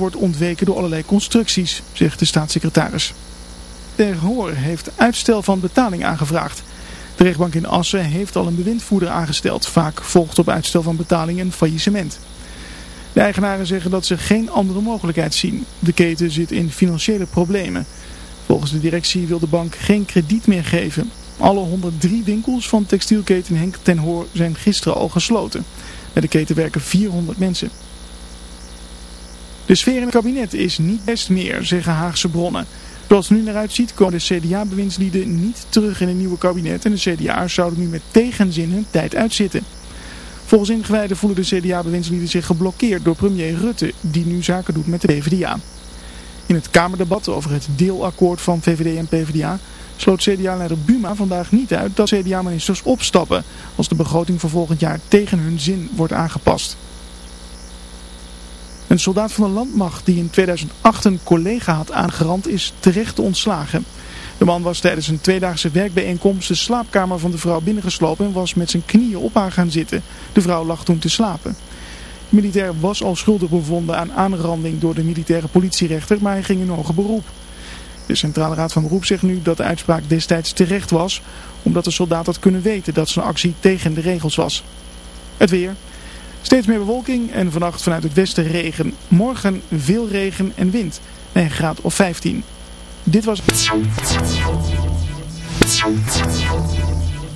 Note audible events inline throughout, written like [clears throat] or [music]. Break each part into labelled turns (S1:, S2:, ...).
S1: wordt ontweken door allerlei constructies, zegt de staatssecretaris. Ter Hoor heeft uitstel van betaling aangevraagd. De rechtbank in Assen heeft al een bewindvoerder aangesteld. Vaak volgt op uitstel van betaling een faillissement. De eigenaren zeggen dat ze geen andere mogelijkheid zien. De keten zit in financiële problemen. Volgens de directie wil de bank geen krediet meer geven. Alle 103 winkels van textielketen Henk ten Hoor zijn gisteren al gesloten. Bij de keten werken 400 mensen. De sfeer in het kabinet is niet best meer, zeggen Haagse bronnen. Zoals het nu naar uitziet komen de CDA-bewindslieden niet terug in een nieuwe kabinet en de CDA'ers zouden nu met tegenzin hun tijd uitzitten. Volgens ingewijden voelen de CDA-bewindslieden zich geblokkeerd door premier Rutte, die nu zaken doet met de PvdA. In het Kamerdebat over het deelakkoord van VVD en PvdA sloot CDA-leider Buma vandaag niet uit dat CDA-ministers opstappen als de begroting voor volgend jaar tegen hun zin wordt aangepast. Een soldaat van de landmacht die in 2008 een collega had aangerand is terecht ontslagen. De man was tijdens een tweedaagse werkbijeenkomst de slaapkamer van de vrouw binnengeslopen en was met zijn knieën op haar gaan zitten. De vrouw lag toen te slapen. De militair was al schuldig bevonden aan aanranding door de militaire politierechter, maar hij ging in hoger beroep. De Centrale Raad van Beroep zegt nu dat de uitspraak destijds terecht was, omdat de soldaat had kunnen weten dat zijn actie tegen de regels was. Het weer. Steeds meer bewolking en vannacht vanuit het westen regen. Morgen veel regen en wind. Bij een graad of 15. Dit was...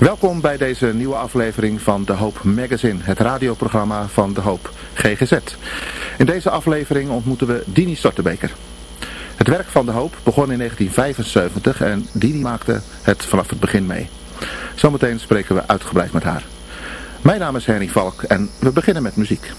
S2: Welkom bij deze nieuwe aflevering van De Hoop Magazine, het radioprogramma van De Hoop GGZ. In deze aflevering ontmoeten we Dini Stortebeker. Het werk van De Hoop begon in 1975 en Dini maakte het vanaf het begin mee. Zometeen spreken we uitgebreid met haar. Mijn naam is Henny Valk en we beginnen met muziek.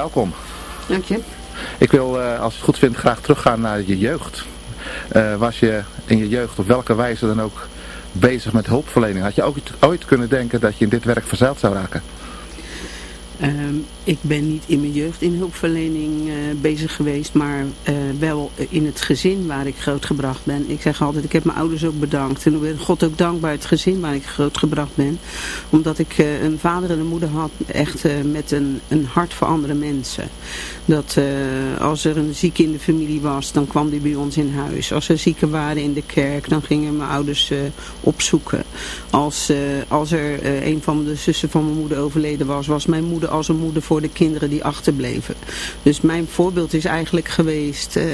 S2: Welkom.
S3: Dank je.
S2: Ik wil, eh, als je het goed vindt, graag teruggaan naar je jeugd. Uh, was je in je jeugd op welke wijze dan ook bezig met hulpverlening? Had je ook ooit kunnen denken dat je in dit werk verzeild zou raken?
S3: Ehm, ik ben niet in mijn jeugd in hulpverlening uh, bezig geweest, maar uh, wel in het gezin waar ik grootgebracht ben. Ik zeg altijd, ik heb mijn ouders ook bedankt. En ik ben God ook dankbaar het gezin waar ik grootgebracht ben. Omdat ik uh, een vader en een moeder had, echt met een, een hart voor andere mensen. Dat als er een zieke in de familie was, dan kwam die bij ons in huis. Als er zieken waren in de kerk, dan gingen mijn ouders opzoeken. Als, als er een van de zussen van mijn moeder overleden was, was mijn moeder als een moeder voor de kinderen die achterbleven. Dus mijn voorbeeld is eigenlijk geweest, uh,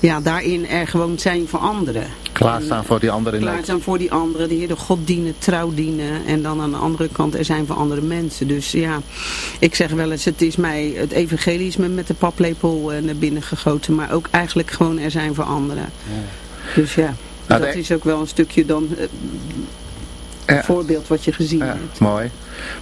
S3: ja, daarin er gewoon zijn voor anderen.
S2: Klaarstaan voor die anderen.
S3: Klaarstaan voor die anderen, de Heer de God dienen, trouw dienen. En dan aan de andere kant er zijn voor andere mensen. Dus ja, ik zeg wel eens, het is mij, het evangelie is me met de paplepel uh, naar binnen gegoten. Maar ook eigenlijk gewoon er zijn voor anderen. Ja. Dus ja, nou, dat is ook wel een stukje dan... Uh, ja. voorbeeld wat je gezien
S2: ja,
S3: hebt.
S2: Mooi.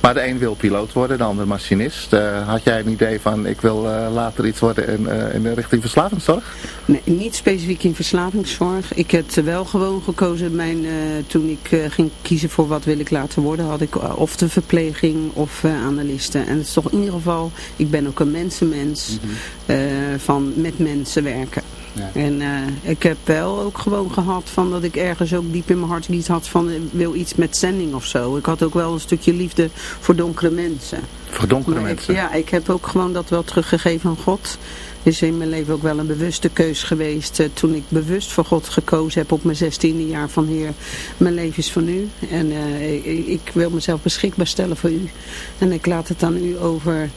S2: Maar de een wil piloot worden, de ander machinist. Uh, had jij een idee van ik wil uh, later iets worden in, uh, in de richting verslavingszorg?
S3: Nee, niet specifiek in verslavingszorg. Ik heb wel gewoon gekozen. Mijn, toen ik ging kiezen voor wat wil ik laten worden, had ik of de verpleging of analisten. En het is toch in ieder geval, ik ben ook een mensenmens mm -hmm. van met mensen werken. Ja. En uh, ik heb wel ook gewoon gehad van dat ik ergens ook diep in mijn hart iets had van wil iets met zending of zo. Ik had ook wel een stukje liefde voor donkere mensen.
S2: Voor donkere maar mensen?
S3: Ik, ja, ik heb ook gewoon dat wel teruggegeven aan God. Is in mijn leven ook wel een bewuste keus geweest. Uh, toen ik bewust voor God gekozen heb op mijn zestiende jaar van Heer, mijn leven is van u. En uh, ik, ik wil mezelf beschikbaar stellen voor u. En ik laat het aan u over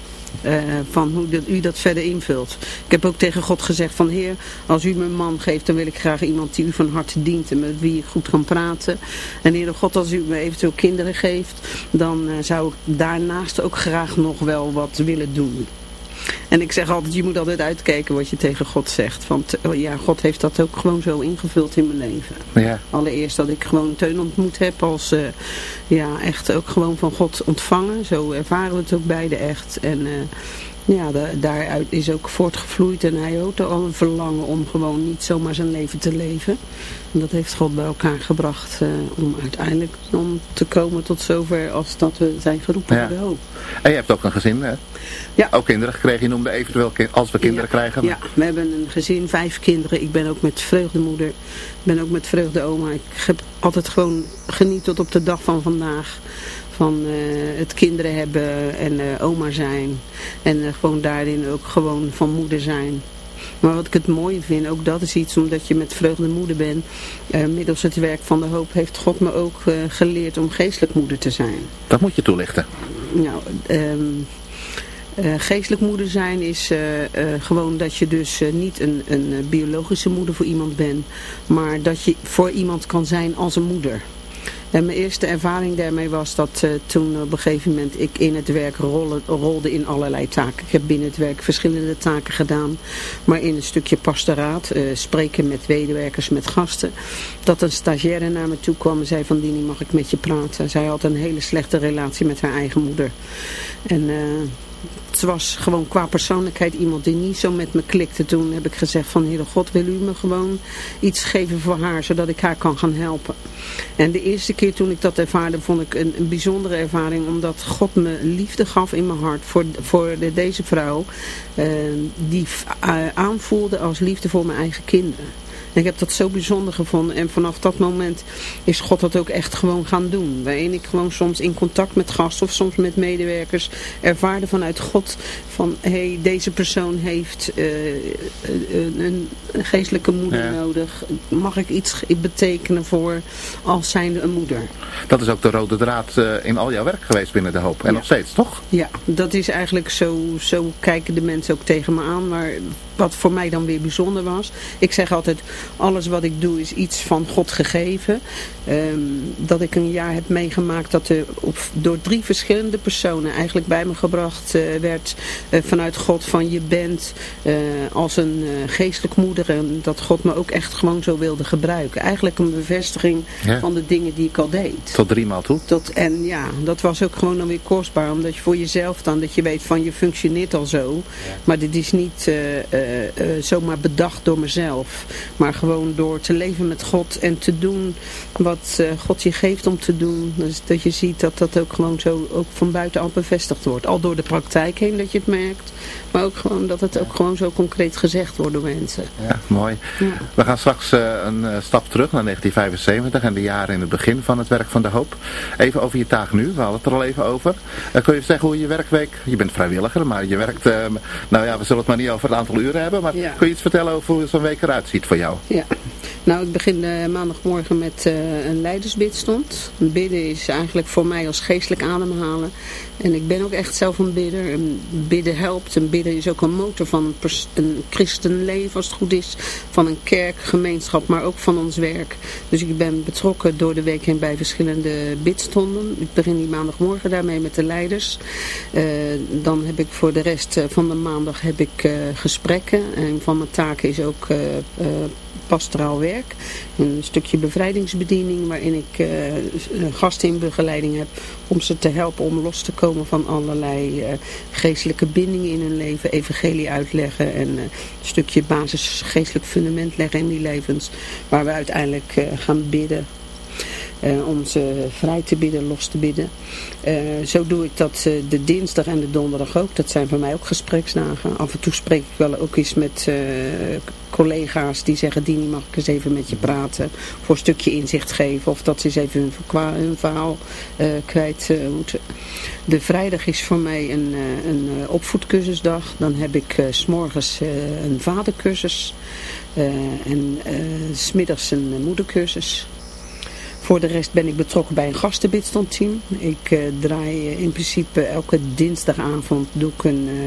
S3: uh, van hoe dat, u dat verder invult. Ik heb ook tegen God gezegd van Heer, als u me een man geeft, dan wil ik graag iemand die u van harte dient en met wie ik goed kan praten. En Heer God, als u me eventueel kinderen geeft, dan uh, zou ik daarnaast ook graag nog wel wat willen doen. En ik zeg altijd, je moet altijd uitkijken wat je tegen God zegt. Want oh ja, God heeft dat ook gewoon zo ingevuld in mijn leven.
S2: Ja.
S3: Allereerst dat ik gewoon Teun ontmoet heb als, uh, ja, echt ook gewoon van God ontvangen. Zo ervaren we het ook beide echt. En... Uh, ja, da daaruit is ook voortgevloeid en hij al een verlangen om gewoon niet zomaar zijn leven te leven. En dat heeft God bij elkaar gebracht uh, om uiteindelijk om te komen tot zover als dat we zijn geroepen
S2: ja.
S3: hoop.
S2: En je hebt ook een gezin, hè?
S3: Ja.
S2: Ook kinderen gekregen. Je noemde eventueel als we kinderen
S3: ja.
S2: krijgen.
S3: Ja, we hebben een gezin, vijf kinderen. Ik ben ook met vreugdemoeder. Ik ben ook met vreugdeoma. Ik heb altijd gewoon geniet tot op de dag van vandaag van uh, het kinderen hebben en uh, oma zijn. En uh, gewoon daarin ook gewoon van moeder zijn. Maar wat ik het mooie vind, ook dat is iets omdat je met vreugde moeder bent. middels het werk van de hoop heeft God me ook geleerd om geestelijk moeder te zijn.
S2: Dat moet je toelichten.
S3: Nou, um, uh, geestelijk moeder zijn is gewoon dat je dus niet een, een biologische moeder voor iemand bent. Maar dat je voor iemand kan zijn als een moeder. En mijn eerste ervaring daarmee was dat uh, toen op een gegeven moment ik in het werk rolde, in allerlei taken. Ik heb binnen het werk verschillende taken gedaan. Maar in een stukje pastoraat, uh, spreken met medewerkers, met gasten. Dat een stagiaire naar me toe kwam en zei van Dini mag ik met je praten. Zij had een hele slechte relatie met haar eigen moeder. En... Uh, het was gewoon qua persoonlijkheid iemand die niet zo met me klikte. Toen heb ik gezegd van Heere God, wil u me gewoon iets geven voor haar, zodat ik haar kan gaan helpen. En de eerste keer toen ik dat ervaarde, vond ik een, een bijzondere ervaring, omdat God me liefde gaf in mijn hart voor, voor de, deze vrouw, uh, die uh, aanvoelde als liefde voor mijn eigen kinderen. En ik heb dat zo bijzonder gevonden. En vanaf dat moment is God dat ook echt gewoon gaan doen. Waarin ik gewoon soms in contact met gasten of soms met medewerkers ervaarde vanuit God van hé, hey, deze persoon heeft uh, een, een, geestelijke moeder ja. nodig. Mag ik iets betekenen voor als zijnde een moeder?
S2: Dat is ook de rode draad uh, in al jouw werk geweest binnen de hoop. En ja. nog steeds, toch?
S3: Ja, dat is eigenlijk zo, zo kijken de mensen ook tegen me aan. Maar wat voor mij dan weer bijzonder was. Ik zeg altijd, Alles wat ik doe is iets van God gegeven. Ehm, dat ik een jaar heb meegemaakt dat er op, door drie verschillende personen eigenlijk bij me gebracht uh, werd uh, vanuit God van je bent uh, als een geestelijk moeder en dat God me ook echt gewoon zo wilde gebruiken. Eigenlijk een bevestiging ja. van de dingen die ik al deed.
S2: Tot drie maal toe?
S3: Tot, en ja, dat was ook gewoon dan weer kostbaar omdat je voor jezelf dan, dat je weet van je functioneert al zo, ja. maar dit is niet zomaar bedacht door mezelf, maar gewoon door te leven met God en te doen wat God je geeft om te doen. Dus dat je ziet dat dat ook gewoon zo ook van buitenaf bevestigd wordt. Al door de praktijk heen dat je het merkt. Maar ook gewoon dat het ook gewoon zo concreet gezegd wordt door mensen.
S2: Ja, mooi. Ja. We gaan straks uh, een uh, stap terug naar 1975 en de jaren in het begin van het werk van de hoop. Even over je taak nu, we hadden het er al even over. Uh, kun je zeggen hoe je werkweek, je bent vrijwilliger, maar je werkt, nou ja, we zullen het maar niet over het aantal uren hebben. Maar ja. kun je iets vertellen over hoe zo'n week eruit ziet voor jou?
S3: Ja. Nou, ik begin maandagmorgen met een leidersbidstond. Bidden is eigenlijk voor mij als geestelijk ademhalen. En ik ben ook echt zelf een bidder. En bidden helpt. En bidden is ook een motor van een, christenleven als het goed is. Van een kerkgemeenschap, maar ook van ons werk. Dus ik ben betrokken door de week heen bij verschillende bidstonden. Ik begin die maandagmorgen daarmee met de leiders. Uh, dan heb ik voor de rest van de maandag heb ik uh, gesprekken. En van mijn taken is ook... Pastoraal werk. Een stukje bevrijdingsbediening waarin ik uh, gasten in begeleiding heb om ze te helpen om los te komen van allerlei uh, geestelijke bindingen in hun leven. Evangelie uitleggen en uh, een stukje basis geestelijk fundament leggen in die levens. Waar we uiteindelijk gaan bidden uh, om ze vrij te bidden, los te bidden. Zo doe ik dat de dinsdag en de donderdag ook. Dat zijn voor mij ook gespreksdagen. Af en toe spreek ik wel ook eens met collega's die zeggen... Dini, mag ik eens even met je praten? Voor een stukje inzicht geven. Of dat ze eens even hun, verhaal kwijt moeten. De vrijdag is voor mij een, een opvoedcursusdag. Dan heb ik s s'morgens een vadercursus. en smiddags een moedercursus. Voor de rest ben ik betrokken bij een gastenbidstandteam. Ik uh, draai uh, in principe elke dinsdagavond doe ik een, uh,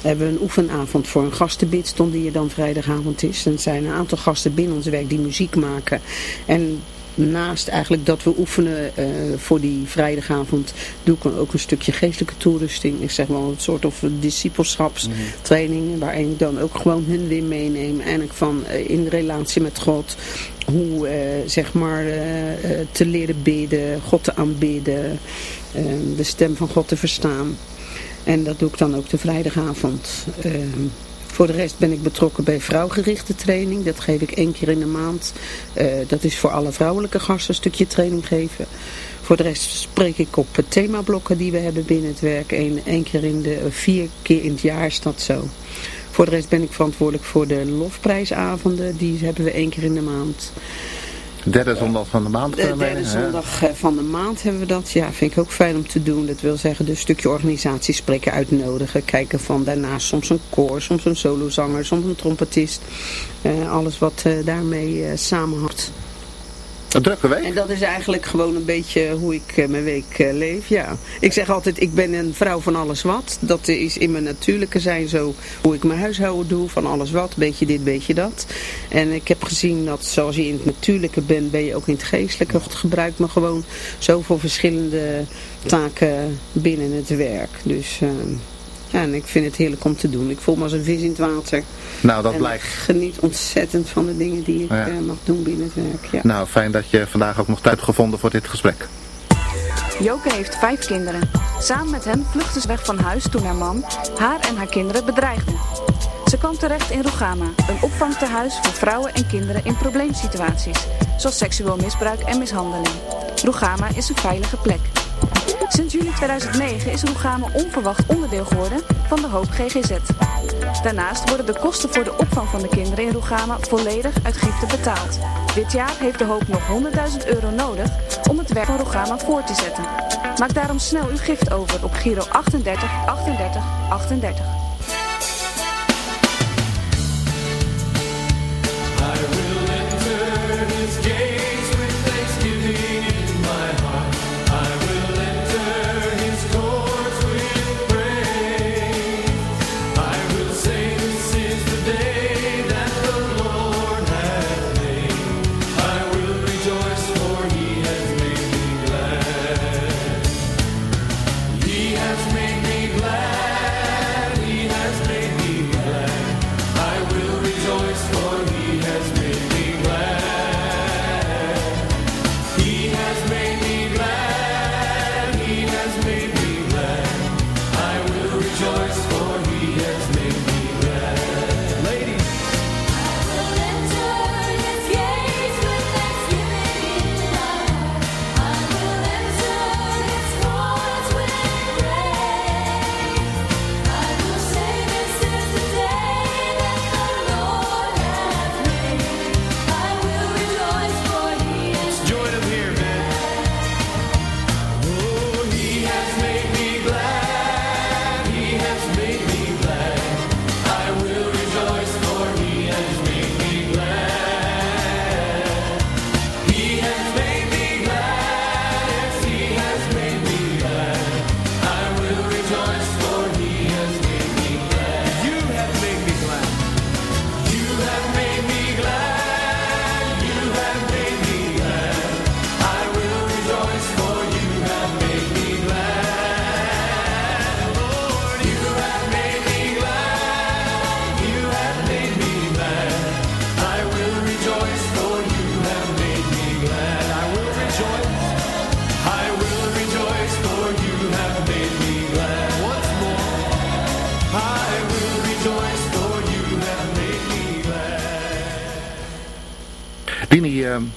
S3: hebben we een oefenavond voor een gastenbidstond die er dan vrijdagavond is. Er zijn een aantal gasten binnen ons werk die muziek maken. En naast eigenlijk dat we oefenen voor die vrijdagavond, doe ik ook een stukje geestelijke toerusting. Ik zeg wel een soort of discipelschapstraining, waarin ik dan ook gewoon hun weer meeneem. En ik van in relatie met God, hoe uh, zeg maar te leren bidden, God te aanbidden, de stem van God te verstaan. En dat doe ik dan ook de vrijdagavond. Voor de rest ben ik betrokken bij vrouwgerichte training. Dat geef ik één keer in de maand. Dat is voor alle vrouwelijke gasten een stukje training geven. Voor de rest spreek ik op themablokken die we hebben binnen het werk. Eén, één keer in de, vier keer in het jaar is dat zo. Voor de rest ben ik verantwoordelijk voor de lofprijsavonden. Die hebben we één keer in de maand.
S2: Derde zondag van de maand.
S3: De derde zondag eh, van de maand hebben we dat. Ja, vind ik ook fijn om te doen. Dat wil zeggen, dus een stukje organisatiespreker uitnodigen. Kijken van daarnaast soms een koor, soms een solozanger, soms een trompetist. Uh, alles wat uh, daarmee uh, samenhangt.
S2: Een drukke week.
S3: En dat is eigenlijk gewoon een beetje hoe ik uh, mijn week uh, leef, ja. Ik zeg altijd, ik ben een vrouw van alles wat. Dat is in mijn natuurlijke zijn zo hoe ik mijn huishouden doe, van alles wat. Beetje dit, beetje dat. En ik heb gezien dat zoals je in het natuurlijke bent, ben je ook in het geestelijke. Het gebruikt me gewoon zoveel verschillende taken binnen het werk. Dus... Uh, ja, en ik vind het heerlijk om te doen. Ik voel me als een vis in het water.
S2: Nou, dat blijkt.
S3: Ik geniet ontzettend van de dingen die ik ja. uh, mag doen binnen het werk. Ja.
S2: Nou, fijn dat je vandaag ook nog tijd gevonden voor dit gesprek.
S4: Joke heeft vijf kinderen. Samen met hen vluchtte ze weg van huis toen haar man haar en haar kinderen bedreigde. Ze kwam terecht in Rugama, een opvangtehuis voor vrouwen en kinderen in probleemsituaties, zoals seksueel misbruik en mishandeling. Rugama is een veilige plek. Sinds juli 2009 is Roegame onverwacht onderdeel geworden van de Hoop GGZ. Daarnaast worden de kosten voor de opvang van de kinderen in Roegama volledig uit giften betaald. Dit jaar heeft de Hoop nog 100.000 euro nodig om het werk van Roegama voor te zetten. Maak daarom snel uw gift over op Giro 38 38 38.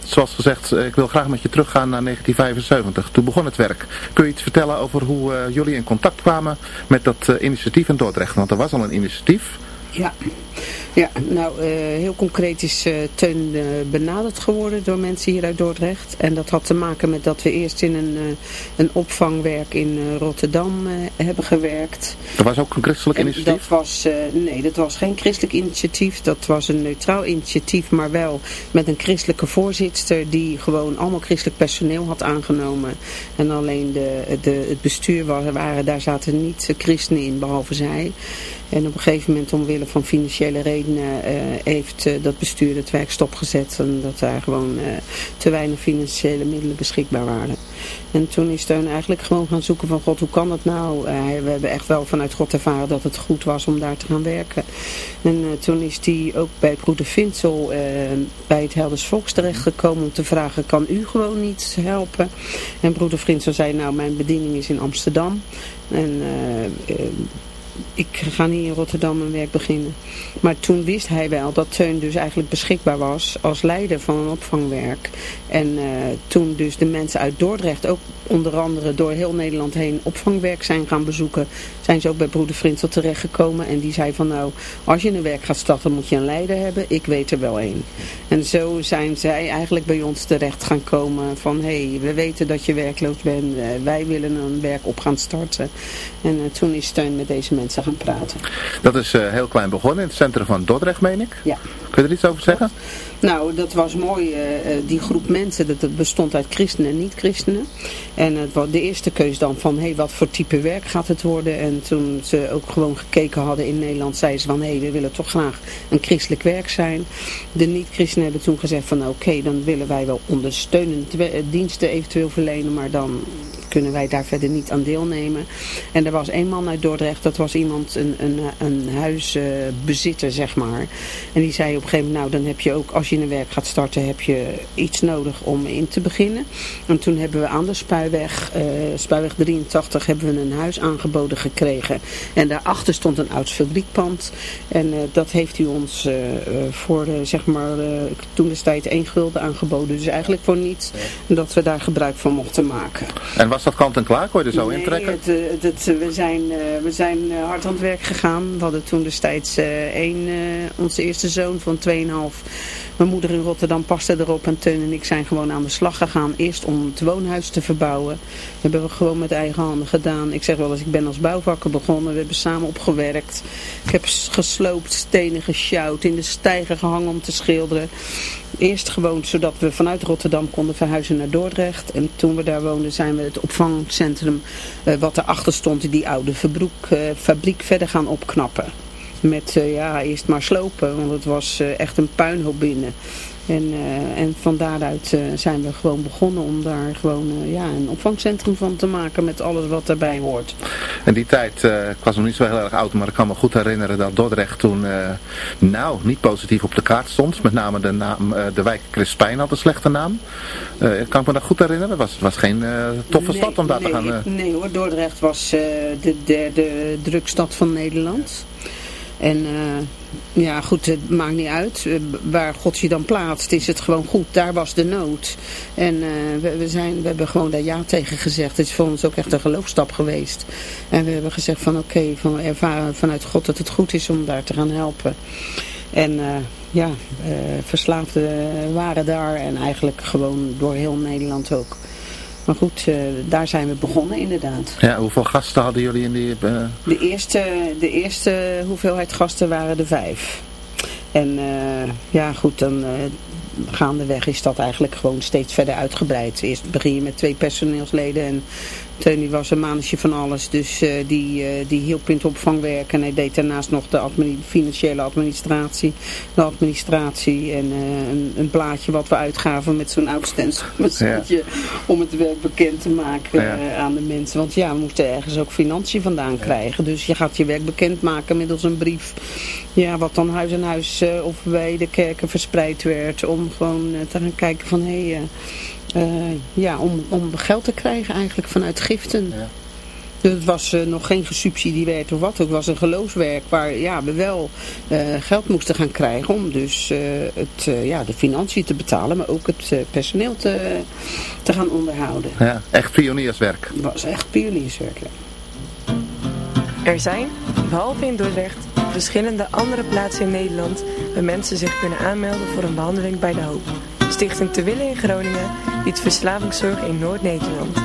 S2: Zoals gezegd, ik wil graag met je teruggaan naar 1975. Toen begon het werk. Kun je iets vertellen over hoe jullie in contact kwamen met dat initiatief in Dordrecht? Want er was al een initiatief.
S3: Ja, ja nou uh, heel concreet is uh, Teun uh, benaderd geworden door mensen hier uit Dordrecht. En dat had te maken met dat we eerst in een, een opvangwerk in Rotterdam hebben gewerkt.
S2: Dat was ook een christelijk initiatief?
S3: Dat was, nee, dat was geen christelijk initiatief. Dat was een neutraal initiatief, maar wel met een christelijke voorzitter die gewoon allemaal christelijk personeel had aangenomen. En alleen de, de, het bestuur waren, daar zaten niet christenen in, behalve zij. En op een gegeven moment, omwille van financiële redenen, uh, heeft uh, dat bestuur het werk stopgezet. Omdat daar gewoon uh, te weinig financiële middelen beschikbaar waren. En toen is Steun eigenlijk gewoon gaan zoeken van God, hoe kan dat nou? we hebben echt wel vanuit God ervaren dat het goed was om daar te gaan werken. En toen is hij ook bij broeder Vinsel bij het Helders Volks terechtgekomen om te vragen, kan u gewoon niet helpen? En broeder Vinsel zei, nou mijn bediening is in Amsterdam. En ik ga niet in Rotterdam een werk beginnen. Maar toen wist hij wel dat Teun dus eigenlijk beschikbaar was als leider van een opvangwerk. En uh, toen dus de mensen uit Dordrecht ook onder andere door heel Nederland heen opvangwerk zijn gaan bezoeken, zijn ze ook bij broeder Frintel terechtgekomen. En die zei van nou, als je een werk gaat starten moet je een leider hebben. Ik weet er wel één. En zo zijn zij eigenlijk bij ons terecht gaan komen van hé, hey, we weten dat je werkloos bent. Uh, wij willen een werk op gaan starten. En uh, toen is Steun met deze mensen gaan praten.
S2: Dat is heel klein begonnen in het centrum van Dordrecht, meen ik?
S3: Ja.
S2: Kun je er iets over zeggen?
S3: Nou, dat was mooi. die groep mensen, dat, bestond uit christenen en niet-christenen. En het was de eerste keus dan van, hé, hey, wat voor type werk gaat het worden? En toen ze ook gewoon gekeken hadden in Nederland, zeiden ze van, hé, we willen toch graag een christelijk werk zijn. De niet-christenen hebben toen gezegd van, oké, dan willen wij wel ondersteunende diensten eventueel verlenen, maar dan kunnen wij daar verder niet aan deelnemen. En er was één man uit Dordrecht, dat was iemand, een, een, een huisbezitter, zeg maar. En die zei op een gegeven moment, nou, dan heb je ook, als je een werk gaat starten, heb je iets nodig om in te beginnen. En toen hebben we aan de Spuiweg, uh, Spuiweg 83, hebben we een huis aangeboden gekregen. En daarachter stond een oud fabriekpand. En uh, dat heeft u ons uh, voor, zeg maar, toen destijds één gulden aangeboden. Dus eigenlijk voor niets dat we daar gebruik van mochten maken.
S2: En was dat kant en klaar? Kon je er zo
S3: nee,
S2: intrekken?
S3: Het, het, het, we zijn, we zijn hard aan het werk gegaan. We hadden toen destijds één, onze eerste zoon van 2,5 mijn moeder in Rotterdam paste erop en Teun en ik zijn gewoon aan de slag gegaan. Eerst om het woonhuis te verbouwen. Dat hebben we gewoon met eigen handen gedaan. Ik zeg wel eens, ik ben als bouwvakker begonnen. We hebben samen opgewerkt. Ik heb gesloopt, stenen gesjouwd, in de stijger gehangen om te schilderen. Eerst gewoon zodat we vanuit Rotterdam konden verhuizen naar Dordrecht. En toen we daar woonden zijn we het opvangcentrum uh, wat erachter stond, die oude fabriek, uh, fabriek verder gaan opknappen met uh, ja, eerst maar slopen, want het was uh, echt een puinhoop binnen. En, uh, en van daaruit zijn we gewoon begonnen om daar gewoon ja, een opvangcentrum van te maken met alles wat daarbij hoort.
S2: In die tijd, ik was nog niet zo heel erg oud, maar ik kan me goed herinneren dat Dordrecht toen nou niet positief op de kaart stond. Met name de, naam, de wijk Crispijn had een slechte naam. kan ik me dat goed herinneren? Het was, was geen toffe
S3: nee,
S2: stad om daar
S3: nee,
S2: te gaan...
S3: Nee hoor, Dordrecht was de derde drukstad van Nederland. En uh, ja, goed, het maakt niet uit. Uh, waar God je dan plaatst, is het gewoon goed. Daar was de nood. En uh, we, we, zijn, we hebben gewoon daar ja tegen gezegd. Het is voor ons ook echt een geloofstap geweest. En we hebben gezegd van oké, van, ervaren vanuit God dat het goed is om daar te gaan helpen. En ja, verslaafden waren daar en eigenlijk gewoon door heel Nederland ook. Maar goed, uh, daar zijn we begonnen inderdaad.
S2: Ja, hoeveel gasten hadden jullie in die... Uh...
S3: De, eerste, de eerste hoeveelheid gasten waren er vijf. En uh, ja, goed, dan gaandeweg is dat eigenlijk gewoon steeds verder uitgebreid. Eerst begin je met twee personeelsleden en Teun was een maandje van alles, dus uh, die, uh, die hielp in het opvangwerk. En hij deed daarnaast nog de administ financiële administratie, de administratie en uh, een, een, blaadje wat we uitgaven met zo'n oud ja. om het werk bekend te maken ja. aan de mensen. Want ja, we moesten ergens ook financiën vandaan ja. krijgen. Dus je gaat je werk bekend maken middels een brief, ja, wat dan huis aan huis of bij de kerken verspreid werd. Om gewoon te gaan kijken van, hé... Hey, ja, om, om geld te krijgen eigenlijk vanuit giften. Ja. het was uh, nog geen gesubsidieerd of wat. Het was een geloofswerk waar ja, we wel uh, geld moesten gaan krijgen om dus uh, het, ja, de financiën te betalen, maar ook het personeel te, te gaan onderhouden.
S2: Ja, echt pionierswerk.
S3: Het was echt pionierswerk, ja.
S5: Er zijn, behalve in Dordrecht, verschillende andere plaatsen in Nederland waar mensen zich kunnen aanmelden voor een behandeling bij de hoop. Stichting Te Willen in Groningen biedt verslavingszorg in Noord-Nederland.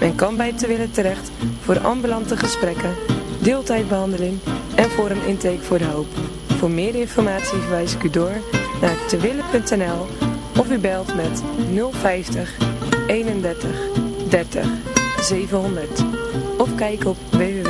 S5: Men kan bij Te Willen terecht voor ambulante gesprekken, deeltijdbehandeling en voor een intake voor de hoop. Voor meer informatie verwijs ik u door naar tewille.nl of u belt met 050 31 30 700 of kijk op www.dehoop.org.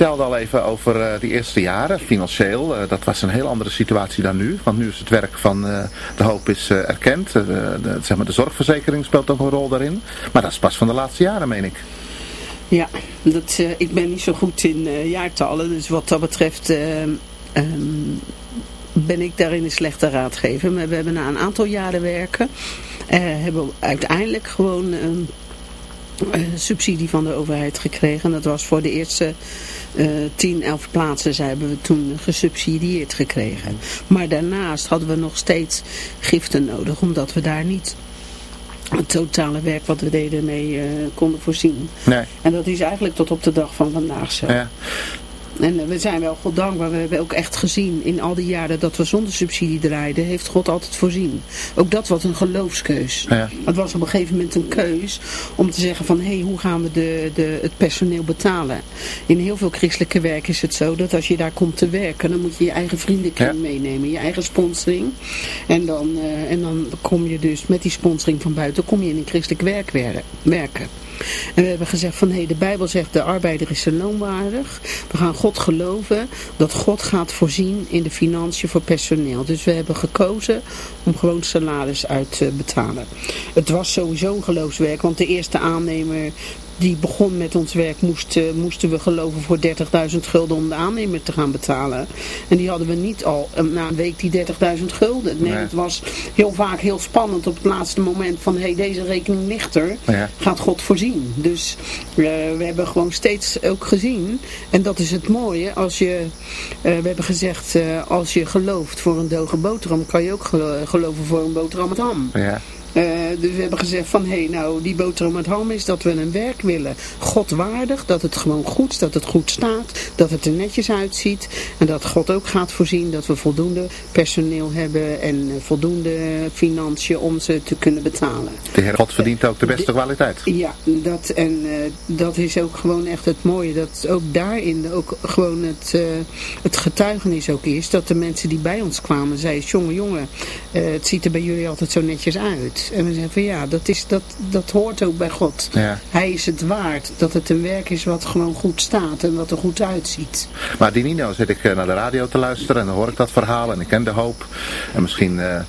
S2: vertelde al even over uh, die eerste jaren, financieel. Uh, dat was een heel andere situatie dan nu. Want nu is het werk van uh, De Hoop is erkend. De, zeg maar de zorgverzekering speelt ook een rol daarin. Maar dat is pas van de laatste jaren, meen ik.
S3: Ja, dat, ik ben niet zo goed in jaartallen. Dus wat dat betreft um, ben ik daarin een slechte raadgever. Maar we hebben na een aantal jaren werken... hebben we uiteindelijk gewoon... Um, uh, subsidie van de overheid gekregen. Dat was voor de eerste uh, 10, 11 plaatsen hebben we toen gesubsidieerd gekregen. Maar daarnaast hadden we nog steeds giften nodig, omdat we daar niet het totale werk wat we deden mee uh, konden voorzien.
S2: Nee.
S3: En dat is eigenlijk tot op de dag van vandaag zo.
S2: Ja.
S3: En we zijn wel God dankbaar. We hebben ook echt gezien in al die jaren dat we zonder subsidie draaiden, heeft God altijd voorzien. Ook dat was een geloofskeus.
S2: Ja.
S3: Het was op een gegeven moment een keus om te zeggen van, hé, hey, hoe gaan we de, de, het personeel betalen? In heel veel christelijke werk is het zo dat als je daar komt te werken, dan moet je je eigen vriendenkring ja. meenemen, je eigen sponsoring. En dan, uh, en dan kom je dus met die sponsoring van buiten, kom je in een christelijk werk werken. En we hebben gezegd van, hey, de Bijbel zegt de arbeider is zijn loonwaardig. We gaan God geloven dat God gaat voorzien in de financiën voor personeel. Dus we hebben gekozen om gewoon salaris uit te betalen. Het was sowieso een geloofswerk, want de eerste aannemer die begon met ons werk, moest, uh, moesten we geloven voor 30.000 gulden om de aannemer te gaan betalen. En die hadden we niet al uh, na een week die 30.000 gulden. Nee, nee, het was heel vaak heel spannend op het laatste moment van, hé, hey, deze rekening ligt er,
S2: ja.
S3: gaat God voorzien. Dus uh, we hebben gewoon steeds ook gezien, en dat is het mooie, als je, we hebben gezegd, als je gelooft voor een doge boterham, kan je ook geloven voor een boterham met ham.
S2: Ja.
S3: Uh, dus we hebben gezegd van, hé, hey, nou, die boterham met ham is dat we een werk willen. Godwaardig, dat het gewoon goed is, dat het goed staat, dat het er netjes uitziet. En dat God ook gaat voorzien dat we voldoende personeel hebben en uh, voldoende financiën om ze te kunnen betalen.
S2: De Heer God verdient ook de beste kwaliteit.
S3: Ja, dat, en uh, dat is ook gewoon echt het mooie. Dat ook daarin ook gewoon het, het getuigenis ook is. Dat de mensen die bij ons kwamen zeiden, jongen, jongen, het ziet er bij jullie altijd zo netjes uit. En we zeggen van ja, dat, is, dat, dat hoort ook bij God.
S2: Ja.
S3: Hij is het waard dat het een werk is wat gewoon goed staat en wat er goed uitziet.
S2: Maar die Nino zit ik naar de radio te luisteren en dan hoor ik dat verhaal en ik ken de hoop. En misschien uh,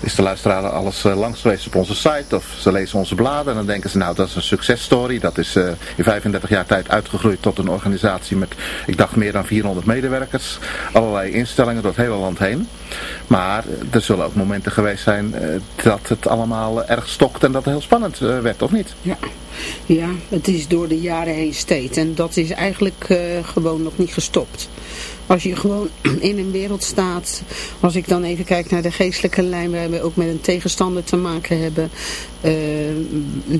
S2: is de luisteraar alles uh, langs geweest op onze site of ze lezen onze bladen en dan denken ze nou dat is een successtory. Dat is uh, in 35 jaar tijd uitgegroeid tot een organisatie met ik dacht meer dan 400 medewerkers. Allerlei instellingen door het hele land heen. Maar er zullen ook momenten geweest zijn dat het allemaal erg stokt en dat het heel spannend uh, werd, of niet?
S3: Ja. ja, het is door de jaren heen steeds en dat is eigenlijk gewoon nog niet gestopt. Als je gewoon [clears throat] in een wereld staat, als ik dan even kijk naar de geestelijke lijn, waar we ook met een tegenstander te maken hebben, uh,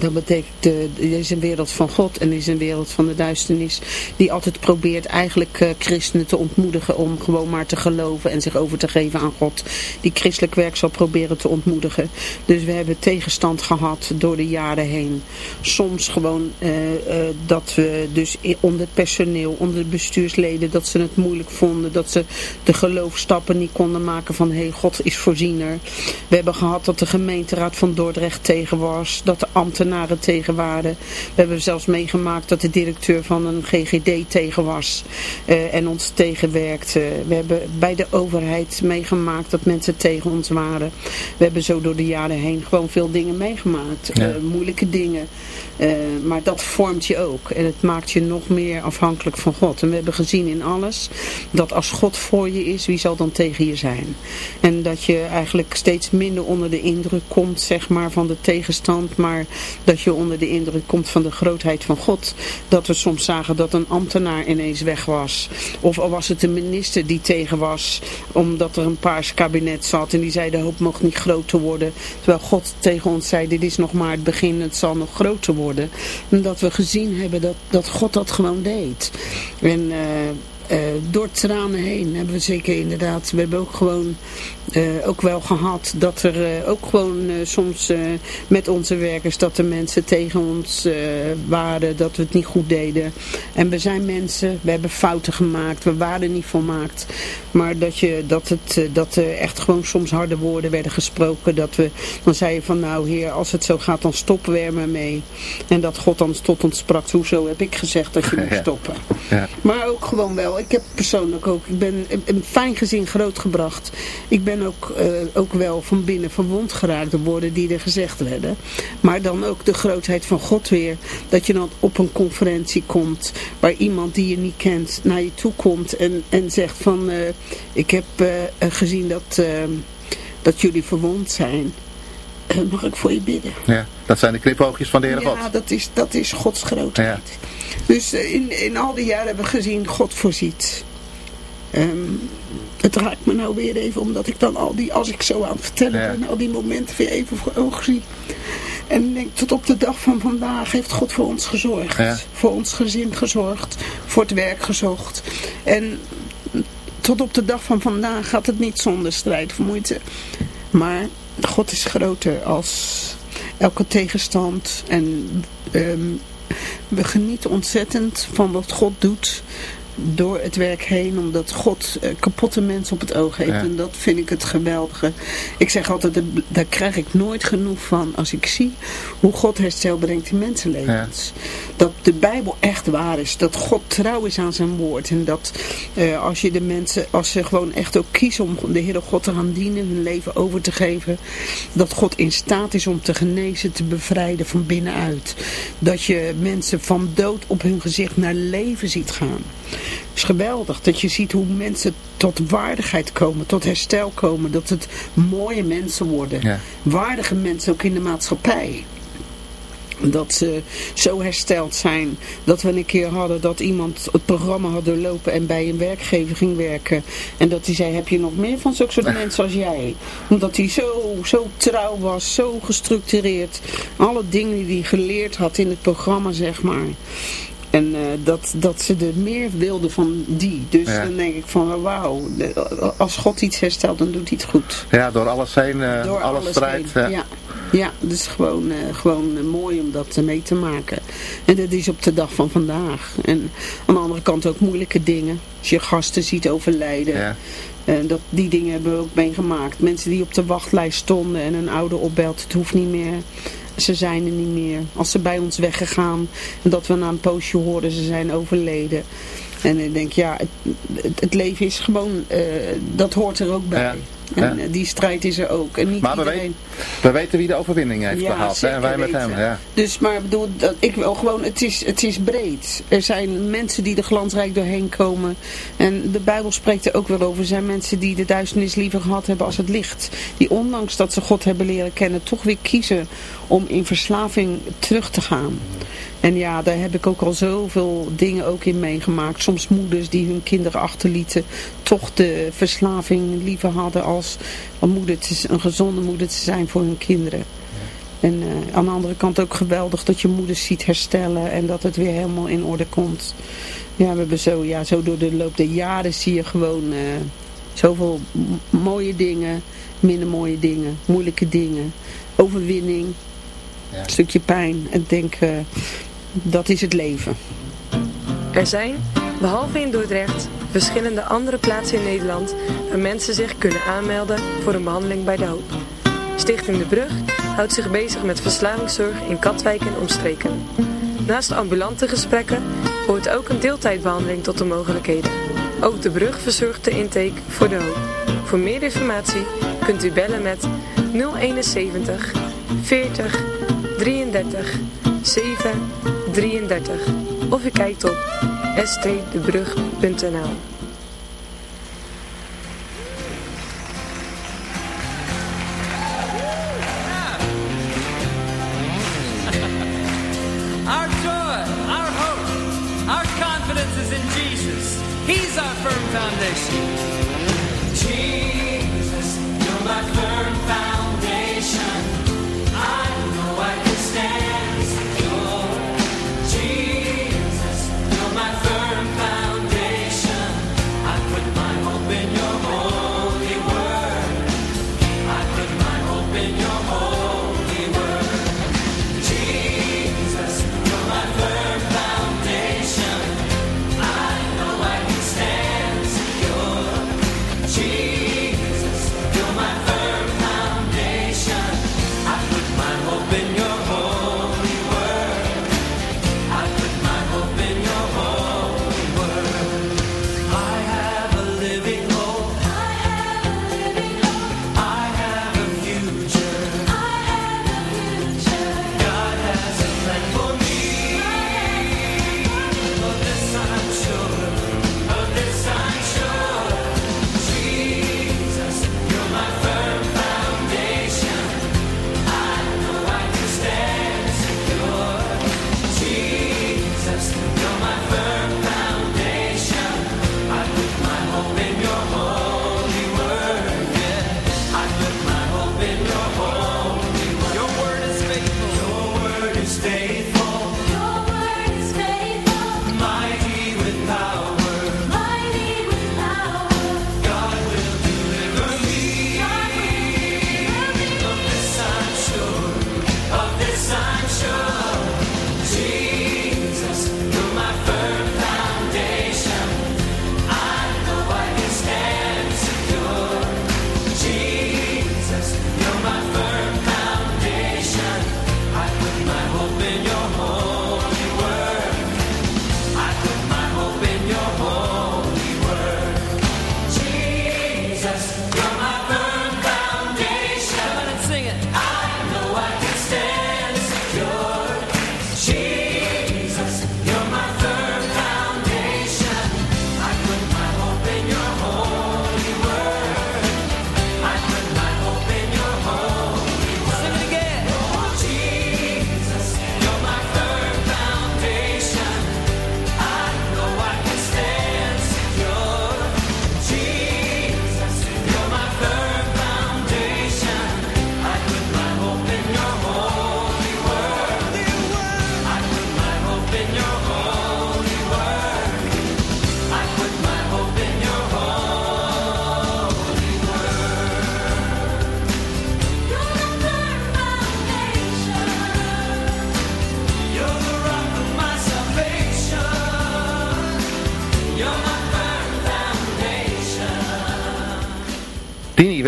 S3: dat betekent, er is een wereld van God en er is een wereld van de duisternis, die altijd probeert eigenlijk uh, christenen te ontmoedigen om gewoon maar te geloven en zich over te geven aan God. Die christelijk werk zal proberen te ontmoedigen. Dus we hebben tegenstand gehad door de jaren heen. Soms gewoon uh, dat we dus onder personeel, onder de bestuursleden, dat ze het moeilijk vonden. Dat ze de geloofstappen niet konden maken van, hé, hey, God is voorziener. We hebben gehad dat de gemeenteraad van Dordrecht tegen was. Dat de ambtenaren tegen waren. We hebben zelfs meegemaakt dat de directeur van een GGD tegen was. Uh, en ons tegenwerkte. We hebben bij de overheid meegemaakt dat mensen tegen ons waren. We hebben zo door de jaren heen gewoon veel dingen meegemaakt.
S2: Ja.
S3: Uh, moeilijke dingen. Uh, maar dat vormt je ook. En het maakt je nog meer afhankelijk van God. En we hebben gezien in alles dat als God voor je is, wie zal dan tegen je zijn? En dat je eigenlijk steeds minder onder de indruk komt, zeg maar, van de tegenstand. Maar dat je onder de indruk komt van de grootheid van God. Dat we soms zagen dat een ambtenaar ineens weg was. Of al was het een minister die tegen was, omdat er een paars kabinet zat. En die zei de hoop mocht niet groter worden. Terwijl God tegen ons zei, dit is nog maar het begin, het zal nog groter worden. En dat we gezien hebben dat, dat God dat gewoon deed. En... Uh, uh, door tranen heen hebben we zeker inderdaad, we hebben ook gewoon uh, ook wel gehad dat er uh, ook gewoon soms met onze werkers dat er mensen tegen ons waren, dat we het niet goed deden. En we zijn mensen, we hebben fouten gemaakt, we waren niet volmaakt. Maar dat, je, dat, het, dat er echt gewoon soms harde woorden werden gesproken. Dat we, dan zei je van nou heer, als het zo gaat dan stoppen we er maar mee. En dat God dan tot ons sprak, hoezo heb ik gezegd dat je moet stoppen. Ja. Maar ook gewoon wel, ik heb persoonlijk ook, ik ben een fijn gezin grootgebracht. Ik ben ook, uh, ook wel van binnen verwond geraakt door woorden die er gezegd werden. Maar dan ook de grootheid van God weer. Dat je dan op een conferentie komt waar iemand die je niet kent naar je toe komt en, en zegt van... Uh, ik heb uh, gezien dat, dat jullie verwond zijn. mag ik voor je bidden?
S2: Ja, dat zijn de knipoogjes van de Heere God.
S3: Ja, dat is, dat is Gods grootheid. Ja. Dus in, in al die jaren hebben we gezien, God voorziet. Um, het raakt me nou weer even, omdat ik dan al die, als ik zo aan het vertellen ja. ben, al die momenten weer even voor ogen zie. En denk, tot op de dag van vandaag heeft God voor ons gezorgd. Ja. Voor ons gezin gezorgd, voor het werk gezocht. En tot op de dag van vandaag gaat het niet zonder strijd of moeite. Maar God is groter als elke tegenstand. En um, we genieten ontzettend van wat God doet door het werk heen, omdat God uh, kapotte mensen op het oog heeft. En dat vind ik het geweldige. Ik zeg altijd, daar krijg ik nooit genoeg van als ik zie hoe God herstel brengt in mensenlevens. Dat de Bijbel echt waar is. Dat God trouw is aan zijn woord. En dat uh, als je de mensen, als ze gewoon echt ook kiezen om de Heere God te gaan dienen, hun leven over te geven. Dat God in staat is om te genezen, te bevrijden van binnenuit. Dat je mensen van dood op hun gezicht naar leven ziet gaan is geweldig. Dat je ziet hoe mensen tot waardigheid komen, tot herstel komen. Dat het mooie mensen worden. Waardige mensen ook in de maatschappij. Dat ze zo hersteld zijn. Dat we een keer hadden dat iemand het programma had doorlopen en bij een werkgever ging werken. En dat hij zei, heb je nog meer van zulke soort [laughs] mensen als jij? Omdat hij zo, zo trouw was, zo gestructureerd. Alle dingen die hij geleerd had in het programma, zeg maar. En uh, dat, dat ze er meer wilden van die. Dus dan denk ik van wauw, als God iets herstelt, dan doet hij het goed.
S2: Ja, door alles heen, uh, door alles, alles strijd.
S3: Heen. Ja. ja, dus gewoon, uh, gewoon mooi om dat mee te maken. En dat is op de dag van vandaag. En aan de andere kant ook moeilijke dingen. Als je gasten ziet overlijden. Ja. En dat, die dingen hebben we ook meegemaakt. Mensen die op de wachtlijst stonden en een ouder opbelt, het hoeft niet meer ze zijn er niet meer. Als ze bij ons weggegaan en dat we na een poosje hoorden ze zijn overleden. En ik denk, ja, het, het leven is gewoon, uh, dat hoort er ook bij. Ja. En die strijd is er ook. En niet
S2: maar iedereen... we, weten, we weten wie de overwinning heeft ja, behaald. En wij met hem. Ja.
S3: Dus maar bedoel, dat, ik wil gewoon, het is, het is breed. Er zijn mensen die er glansrijk doorheen komen. En de Bijbel spreekt er ook wel over. Er zijn mensen die de duisternis liever gehad hebben als het licht. Die ondanks dat ze God hebben leren kennen, toch weer kiezen om in verslaving terug te gaan. En ja, daar heb ik ook al zoveel dingen ook in meegemaakt. Soms moeders die hun kinderen achterlieten, toch de verslaving liever hadden als een, moeder te, een gezonde moeder te zijn voor hun kinderen. En uh, aan de andere kant ook geweldig dat je moeders ziet herstellen en dat het weer helemaal in orde komt. Ja, we hebben zo, ja, zo door de loop der jaren zie je gewoon uh, zoveel mooie dingen, minder mooie dingen, moeilijke dingen, overwinning. Een stukje pijn. En ik denk, uh, dat is het leven.
S5: Er zijn, behalve in Dordrecht, verschillende andere plaatsen in Nederland waar mensen zich kunnen aanmelden voor een behandeling bij de hoop. Stichting De Brug houdt zich bezig met verslavingszorg in Katwijk en omstreken. Naast ambulante gesprekken hoort ook een deeltijdbehandeling tot de mogelijkheden. Ook De Brug verzorgt de intake voor de hoop. Voor meer informatie kunt u bellen met 071 40 33 7 33 of u kijkt op stdebrug.nl [laughs]
S6: Our joy, our hope, our confidence is in Jesus. He's our firm foundation.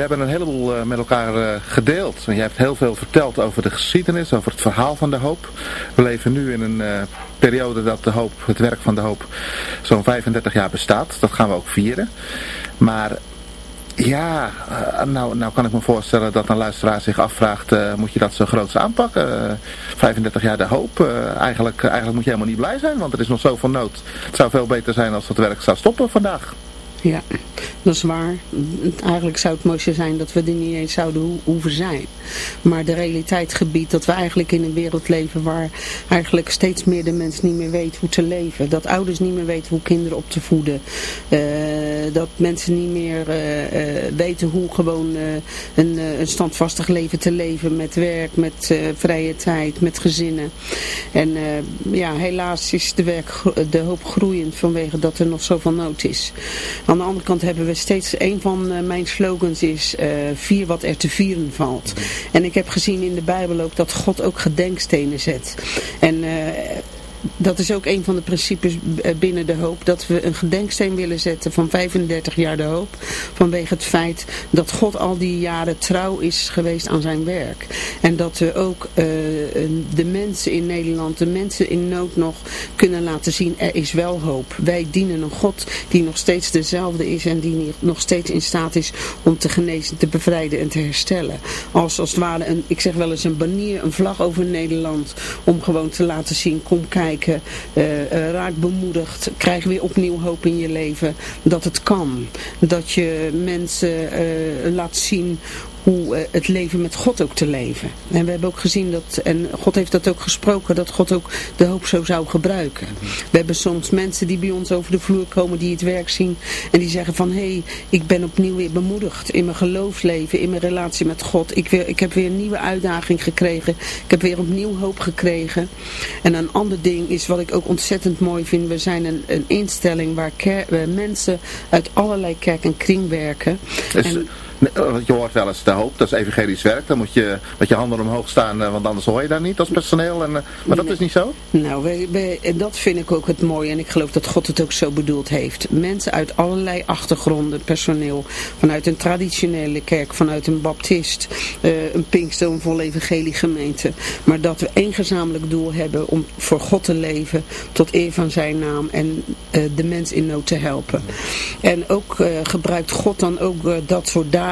S2: We hebben een heleboel uh, met elkaar uh, gedeeld. Jij hebt heel veel verteld over de geschiedenis, over het verhaal van de hoop. We leven nu in een uh, periode dat de hoop, het werk van de hoop zo'n 35 jaar bestaat. Dat gaan we ook vieren. Maar ja, nou, nou kan ik me voorstellen dat een luisteraar zich afvraagt, moet je dat zo groots aanpakken? 35 jaar de hoop, eigenlijk, eigenlijk moet je helemaal niet blij zijn, want er is nog zoveel nood. Het zou veel beter zijn als het werk zou stoppen vandaag.
S3: Ja, dat is waar. Eigenlijk zou het mooiste zijn dat we er niet eens zouden ho hoeven zijn. Maar de realiteit gebiedt dat we eigenlijk in een wereld leven waar eigenlijk steeds meer de mens niet meer weet hoe te leven. Dat ouders niet meer weten hoe kinderen op te voeden. Uh, dat mensen niet meer uh, uh, weten hoe gewoon een, een standvastig leven te leven met werk, met vrije tijd, met gezinnen. En ja, helaas is de, werk, de hoop groeiend vanwege dat er nog zoveel nood is. Aan de andere kant hebben we steeds, een van mijn slogans is, vier wat er te vieren valt. En ik heb gezien in de Bijbel ook dat God ook gedenkstenen zet. En... Dat is ook een van de principes eh, binnen de hoop. Dat we een gedenksteen willen zetten van 35 jaar de hoop. Vanwege het feit dat God al die jaren trouw is geweest aan zijn werk. En dat we ook uh, de mensen in Nederland, de mensen in nood nog kunnen laten zien. Er is wel hoop. Wij dienen een God die nog steeds dezelfde is. En die nog steeds in staat is om te genezen, te bevrijden en te herstellen. Als, als het ware, een, ik zeg wel eens een banier, een vlag over Nederland. Om gewoon te laten zien, kom kijken uh, uh, raak bemoedigd, krijg weer opnieuw hoop in je leven dat het kan. Dat je mensen uh, laat zien hoe uh, het leven met God ook te leven. En we hebben ook gezien dat, en God heeft dat ook gesproken, dat God ook de hoop zo zou gebruiken. We hebben soms mensen die bij ons over de vloer komen, die het werk zien en die zeggen van, hé, hey, ik ben opnieuw weer bemoedigd in mijn geloofsleven, in mijn relatie met God. Ik, weer, ik heb weer een nieuwe uitdaging gekregen. Ik heb weer opnieuw hoop gekregen. En een ander ding is wat ik ook ontzettend mooi vind, we zijn een, een instelling waar, waar mensen uit allerlei kerk en kring werken.
S2: Dus, en, je hoort wel eens de hoop, dat is evangelisch werk. Dan moet je met je handen omhoog staan, eh, want anders hoor je daar niet als personeel. En, eh, maar dat is niet zo?
S3: Nou, wij, wij, dat vind ik ook het mooie. En ik geloof dat God het ook zo bedoeld heeft. Mensen uit allerlei achtergronden, personeel. Vanuit een traditionele kerk, vanuit een baptist, uh, een pinkster, een vol evangelie gemeente. Maar dat we één gezamenlijk doel hebben om voor God te leven, tot eer van zijn naam en de mens in nood te helpen. En ook gebruikt God dan ook dat soort dagen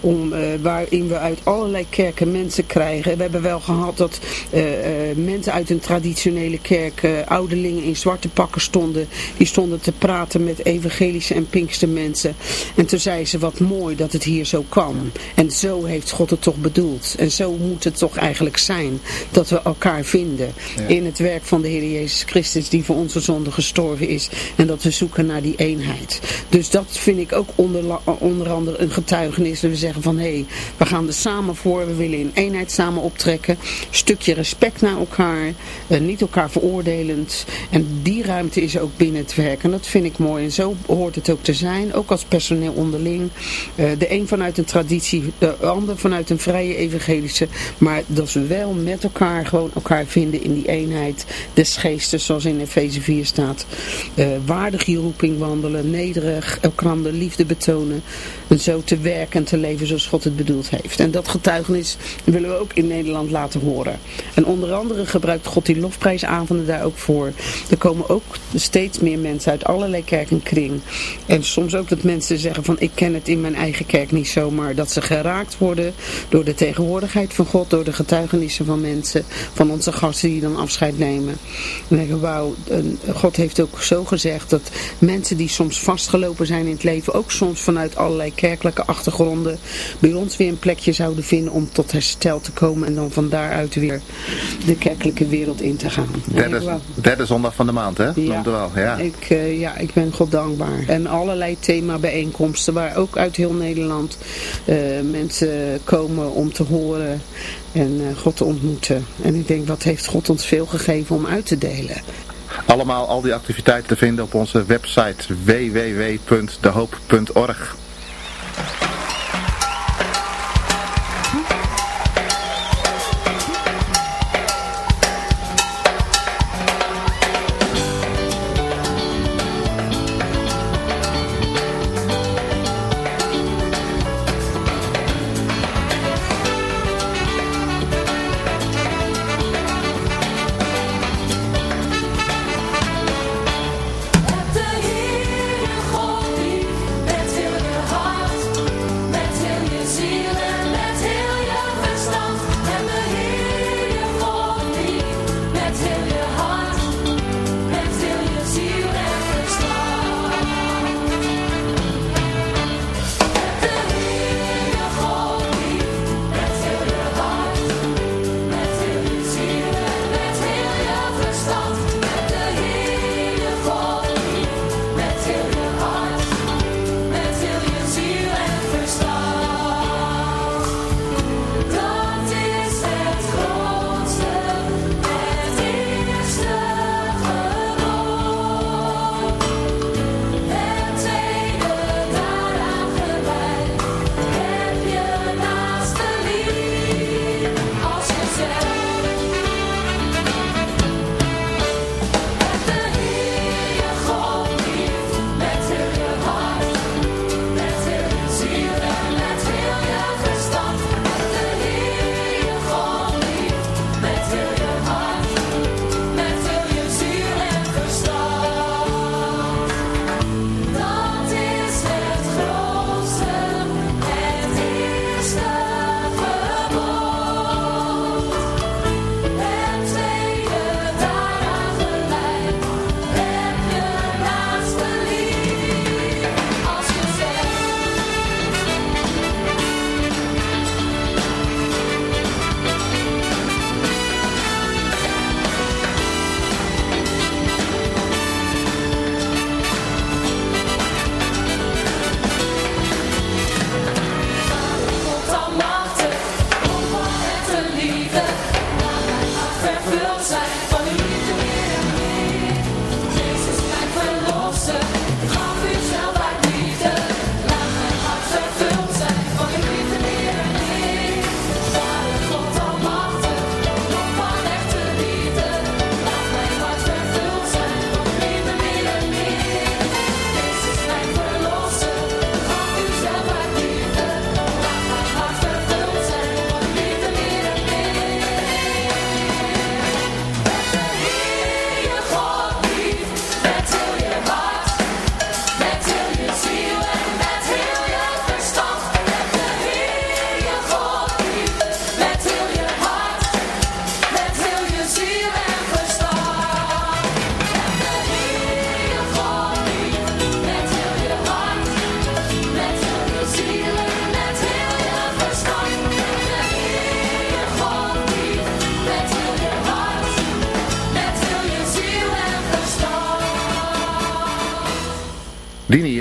S3: om, uh, waarin we uit allerlei kerken mensen krijgen. We hebben wel gehad dat uh, uh, mensen uit een traditionele kerk, ouderlingen in zwarte pakken stonden. Die stonden te praten met evangelische en pinkste mensen. En toen zei ze wat mooi dat het hier zo kan. En zo heeft God het toch bedoeld. En zo moet het toch eigenlijk zijn. Dat we elkaar vinden ja. in het werk van de Heer Jezus Christus die voor onze zonde gestorven is. En dat we zoeken naar die eenheid. Dus dat vind ik ook onder, onder andere een getuige getuigenis. we zeggen van hé, hey, we gaan er samen voor. We willen in eenheid samen optrekken. Stukje respect naar elkaar. Uh, niet elkaar veroordelend. En die ruimte is ook binnen het werk. En dat vind ik mooi. En zo hoort het ook te zijn. Ook als personeel onderling. Uh, de een vanuit een traditie. De ander vanuit een vrije evangelische. Maar dat we wel met elkaar gewoon elkaar vinden in die eenheid des geestes. Zoals in Efeze 4 staat. Uh, waardig je roeping wandelen. Nederig. Elkaar de liefde betonen. En zo te werken en te leven zoals God het bedoeld heeft. En dat getuigenis willen we ook in Nederland laten horen. En onder andere gebruikt God die lofprijsavonden daar ook voor. Er komen ook steeds meer mensen uit allerlei kerk en kring. En soms ook dat mensen zeggen van ik ken het in mijn eigen kerk niet zomaar. Dat ze geraakt worden door de tegenwoordigheid van God, door de getuigenissen van mensen, van onze gasten die dan afscheid nemen. En denken wauw, God heeft ook zo gezegd dat mensen die soms vastgelopen zijn in het leven, ook soms vanuit allerlei kerkelijke achtergronden bij ons weer een plekje zouden vinden om tot herstel te komen en dan van daaruit weer de kerkelijke wereld in te gaan.
S2: Derde, derde zondag van de maand, hè?
S3: Ja,
S2: wel, ja.
S3: Ik, uh, ja, ik ben God dankbaar. En allerlei thema bijeenkomsten waar ook uit heel Nederland uh, mensen komen om te horen en uh, God te ontmoeten. En ik denk, wat heeft God ons veel gegeven om uit te delen.
S2: Allemaal al die activiteiten te vinden op onze website www.dehoop.org.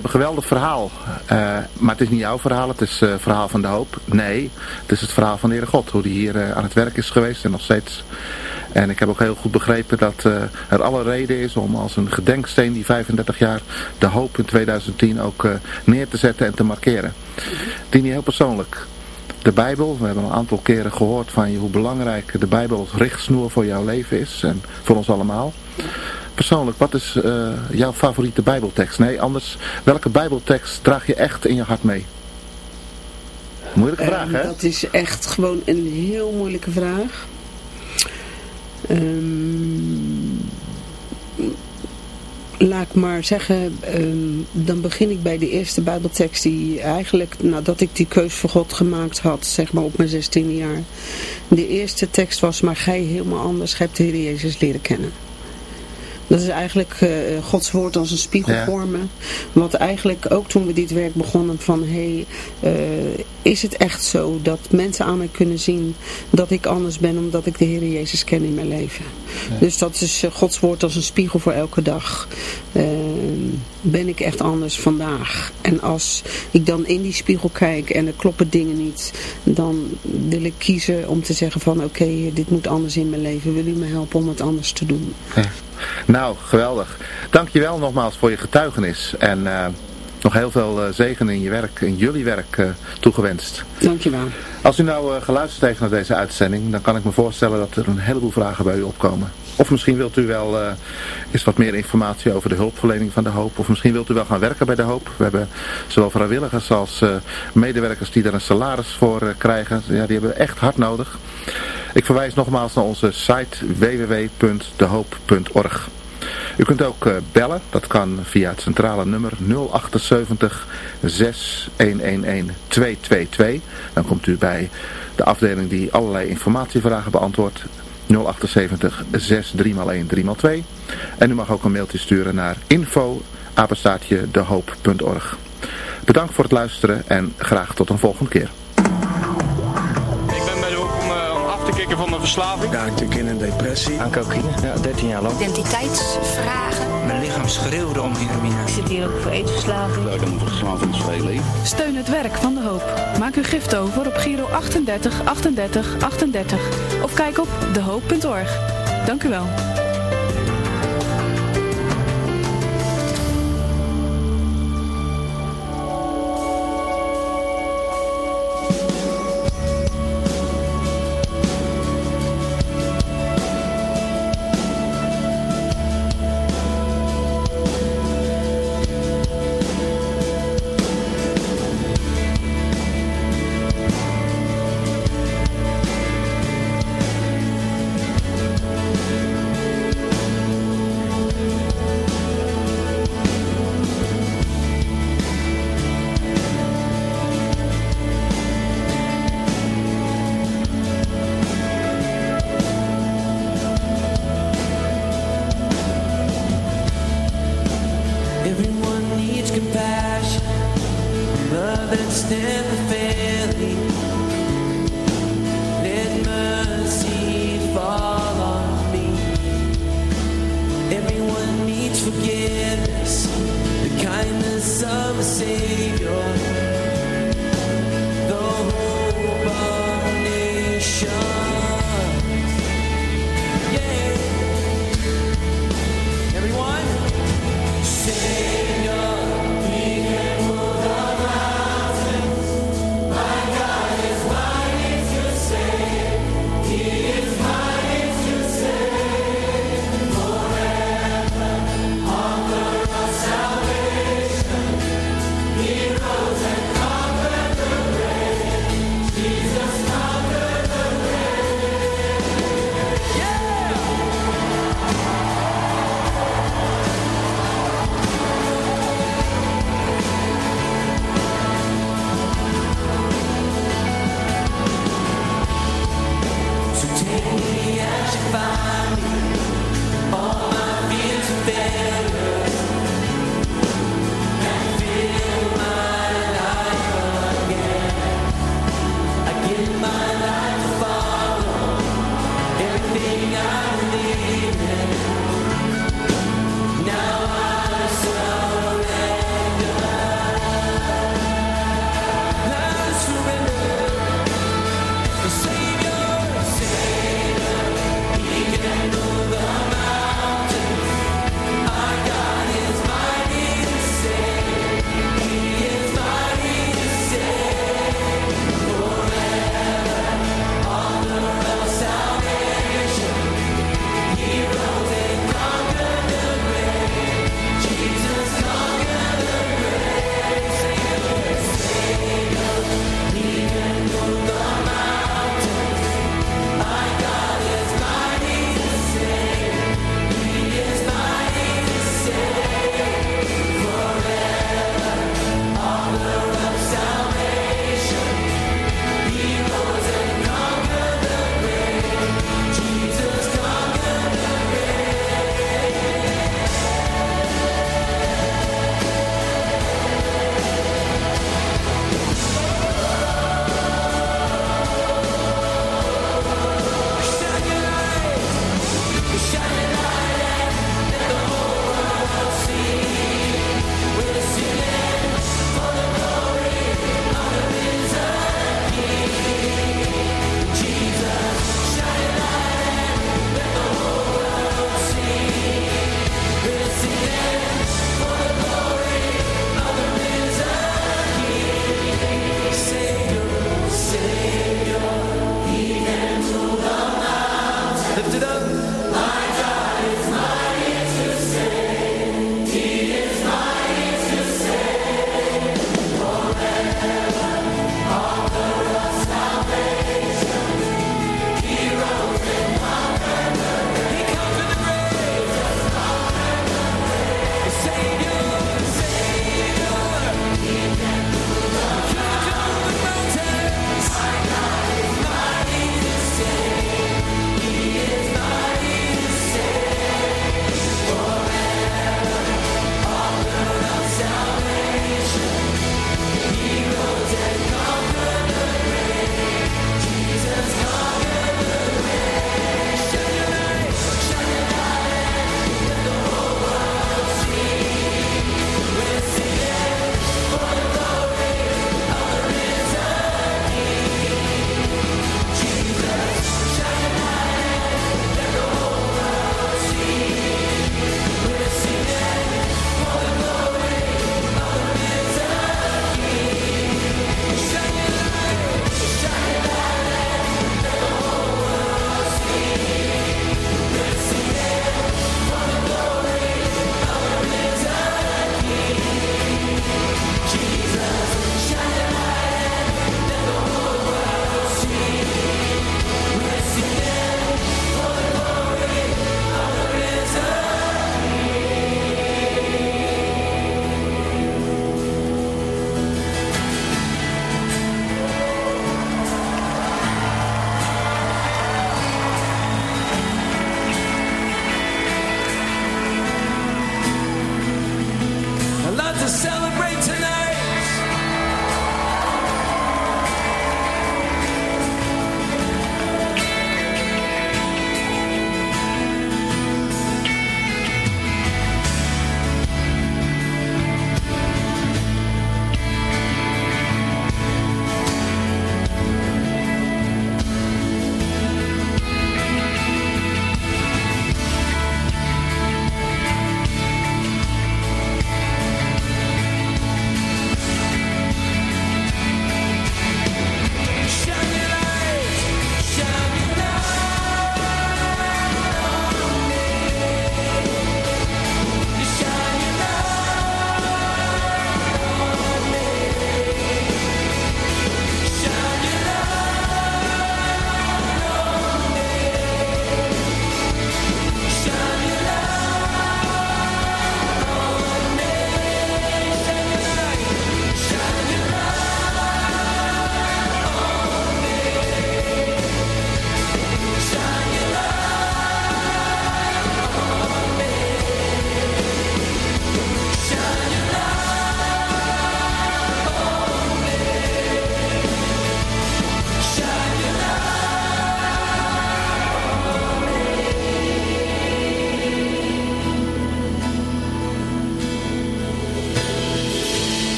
S2: hebt een geweldig verhaal. Uh, maar het is niet jouw verhaal, het is het uh, verhaal van de hoop. Nee, het is het verhaal van de Heere God. Hoe die hier uh, aan het werk is geweest en nog steeds. En ik heb ook heel goed begrepen dat er alle reden is om als een gedenksteen die 35 jaar de hoop in 2010 ook neer te zetten en te markeren. Dini, heel persoonlijk. De Bijbel, we hebben een aantal keren gehoord van je hoe belangrijk de Bijbel als richtsnoer voor jouw leven is en voor ons allemaal persoonlijk, wat is uh, jouw favoriete bijbeltekst? Nee, anders, welke bijbeltekst draag je echt in je hart mee? Moeilijke vraag,
S3: um,
S2: hè?
S3: Dat is echt gewoon een heel moeilijke vraag. Um, laat ik maar zeggen, um, dan begin ik bij de eerste bijbeltekst die eigenlijk, nadat ik die keus voor God gemaakt had, zeg maar op mijn 16e jaar. De eerste tekst was, maar gij helemaal anders, gij hebt de Heer Jezus leren kennen. Dat is eigenlijk uh, Gods woord als een spiegel ja. vormen. Wat eigenlijk ook toen we dit werk begonnen van... Hey, uh, is het echt zo dat mensen aan mij kunnen zien dat ik anders ben... omdat ik de Heer Jezus ken in mijn leven. Ja. Dus dat is uh, Gods woord als een spiegel voor elke dag. ben ik echt anders vandaag. En als ik dan in die spiegel kijk en er kloppen dingen niet... dan wil ik kiezen om te zeggen van... oké, okay, dit moet anders in mijn leven. Wil u me helpen om het anders te doen?
S2: Ja. Nou, geweldig. Dankjewel nogmaals voor je getuigenis. En uh, nog heel veel uh, zegen in je werk, in jullie werk uh, toegewenst.
S3: Dankjewel.
S2: Als u nou geluisterd heeft naar deze uitzending, dan kan ik me voorstellen dat er een heleboel vragen bij u opkomen. Of misschien wilt u wel eens wat meer informatie over de hulpverlening van de hoop. Of misschien wilt u wel gaan werken bij de hoop. We hebben zowel vrijwilligers als medewerkers die daar een salaris voor krijgen. Ja, die hebben we echt hard nodig. Ik verwijs nogmaals naar onze site www.dehoop.org. U kunt ook uh, bellen, dat kan via het centrale nummer 078 6111 222. Dan komt u bij de afdeling die allerlei informatievragen beantwoordt. 078 63 3 En u mag ook een mailtje sturen naar info dehoop.org. Bedankt voor het luisteren en graag tot een volgende keer.
S7: Van mijn verslaving.
S8: Ja, natuurlijk in een depressie.
S9: Aan cocaïne, ja, 13 jaar lang.
S10: Identiteitsvragen.
S11: Mijn lichaam schreeuwde om heroïne.
S12: Ik zit hier ook voor eetverslaving.
S13: Ja, ik ben verslaving is veel leven.
S14: Steun het werk van de hoop. Maak uw gift over op Giro 38 38 38. Of kijk op dehoop.org. Dank u wel.
S6: Everyone needs compassion, love and stand fairly. Let mercy fall on me. Everyone needs forgiveness, the kindness
S8: of a Savior.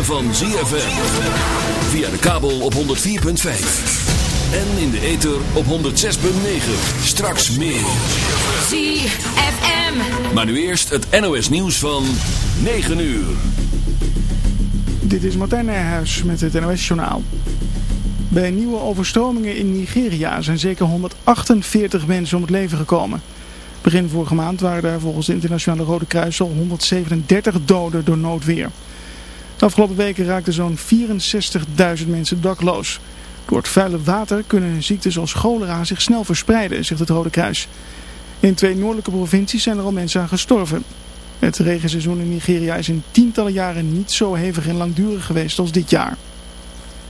S8: Ritme van ZFM. Via de kabel op 104.5. En in de ether op 106.9. Straks meer.
S9: ZFM.
S8: Maar nu eerst het NOS nieuws van 9 uur.
S1: Dit is Martijn Nijhuis met het NOS Journaal. Bij nieuwe overstromingen in Nigeria zijn zeker 148 mensen om het leven gekomen. Begin vorige maand waren daar volgens de Internationale Rode Kruis al 137 doden door noodweer. Afgelopen weken raakten zo'n 64.000 mensen dakloos. Door het vuile water kunnen ziekten zoals cholera zich snel verspreiden, zegt het Rode Kruis. In twee noordelijke provincies zijn er al mensen aan gestorven. Het regenseizoen in Nigeria is in tientallen jaren niet zo hevig en langdurig geweest als dit jaar.